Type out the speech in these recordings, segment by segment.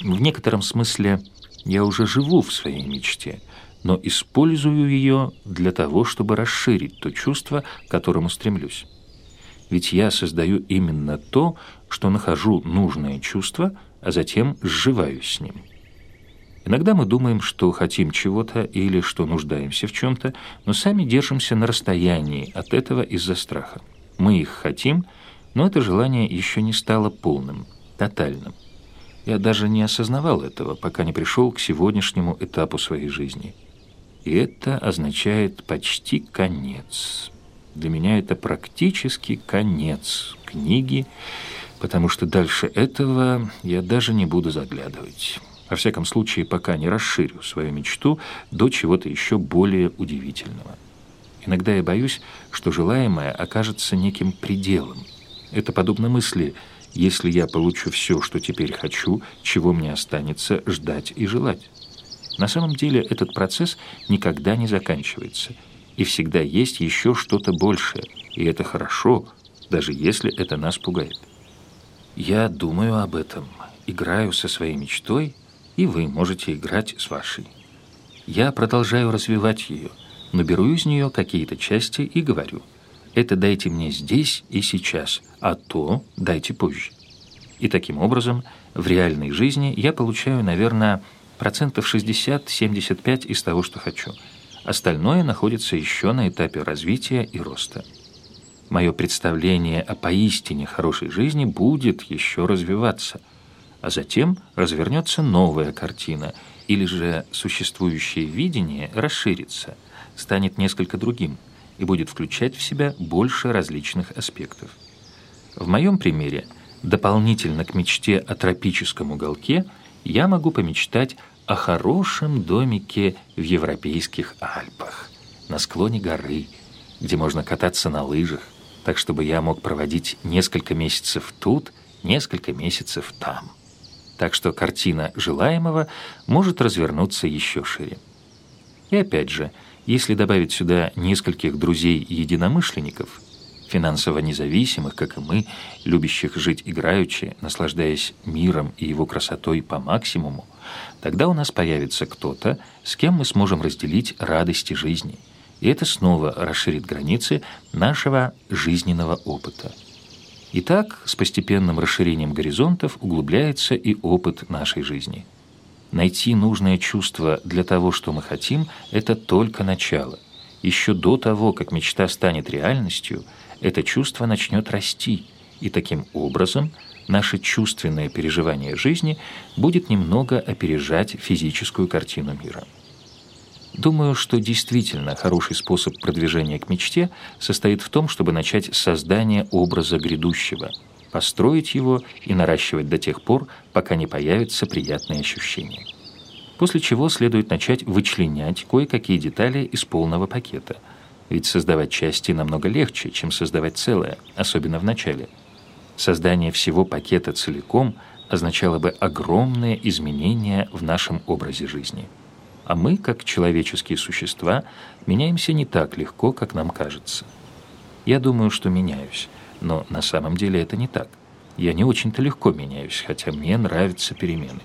В некотором смысле я уже живу в своей мечте, но использую ее для того, чтобы расширить то чувство, к которому стремлюсь. Ведь я создаю именно то, что нахожу нужное чувство, а затем сживаюсь с ним. Иногда мы думаем, что хотим чего-то или что нуждаемся в чем-то, но сами держимся на расстоянии от этого из-за страха. Мы их хотим, но это желание еще не стало полным, тотальным. Я даже не осознавал этого, пока не пришел к сегодняшнему этапу своей жизни. И это означает почти конец. Для меня это практически конец книги, потому что дальше этого я даже не буду заглядывать. Во всяком случае, пока не расширю свою мечту до чего-то еще более удивительного. Иногда я боюсь, что желаемое окажется неким пределом. Это подобно мысли «если я получу все, что теперь хочу, чего мне останется ждать и желать?» На самом деле этот процесс никогда не заканчивается, и всегда есть еще что-то большее, и это хорошо, даже если это нас пугает. Я думаю об этом, играю со своей мечтой, и вы можете играть с вашей. Я продолжаю развивать ее, но беру из нее какие-то части и говорю, это дайте мне здесь и сейчас, а то дайте позже. И таким образом в реальной жизни я получаю, наверное, процентов 60-75 из того, что хочу. Остальное находится еще на этапе развития и роста. Мое представление о поистине хорошей жизни будет еще развиваться – а затем развернется новая картина, или же существующее видение расширится, станет несколько другим и будет включать в себя больше различных аспектов. В моем примере, дополнительно к мечте о тропическом уголке, я могу помечтать о хорошем домике в европейских Альпах, на склоне горы, где можно кататься на лыжах, так чтобы я мог проводить несколько месяцев тут, несколько месяцев там так что картина желаемого может развернуться еще шире. И опять же, если добавить сюда нескольких друзей-единомышленников, финансово независимых, как и мы, любящих жить играючи, наслаждаясь миром и его красотой по максимуму, тогда у нас появится кто-то, с кем мы сможем разделить радости жизни. И это снова расширит границы нашего жизненного опыта. И так, с постепенным расширением горизонтов, углубляется и опыт нашей жизни. Найти нужное чувство для того, что мы хотим, это только начало. Еще до того, как мечта станет реальностью, это чувство начнет расти, и таким образом наше чувственное переживание жизни будет немного опережать физическую картину мира. Думаю, что действительно хороший способ продвижения к мечте состоит в том, чтобы начать с создания образа грядущего, построить его и наращивать до тех пор, пока не появятся приятные ощущения. После чего следует начать вычленять кое-какие детали из полного пакета. Ведь создавать части намного легче, чем создавать целое, особенно в начале. Создание всего пакета целиком означало бы огромные изменения в нашем образе жизни а мы, как человеческие существа, меняемся не так легко, как нам кажется. Я думаю, что меняюсь, но на самом деле это не так. Я не очень-то легко меняюсь, хотя мне нравятся перемены.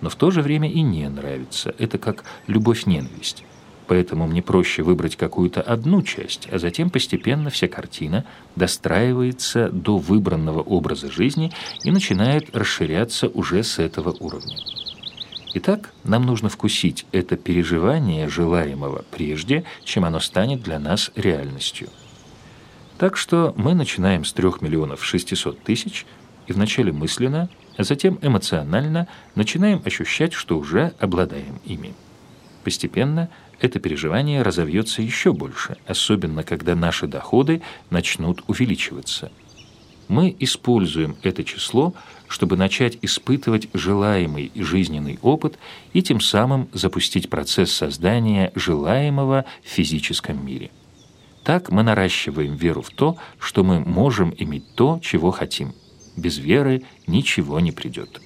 Но в то же время и не нравится. Это как любовь-ненависть. Поэтому мне проще выбрать какую-то одну часть, а затем постепенно вся картина достраивается до выбранного образа жизни и начинает расширяться уже с этого уровня. Итак, нам нужно вкусить это переживание желаемого прежде, чем оно станет для нас реальностью. Так что мы начинаем с 3 миллионов 600 тысяч и вначале мысленно, а затем эмоционально начинаем ощущать, что уже обладаем ими. Постепенно это переживание разовьется еще больше, особенно когда наши доходы начнут увеличиваться – мы используем это число, чтобы начать испытывать желаемый жизненный опыт и тем самым запустить процесс создания желаемого в физическом мире. Так мы наращиваем веру в то, что мы можем иметь то, чего хотим. Без веры ничего не придет.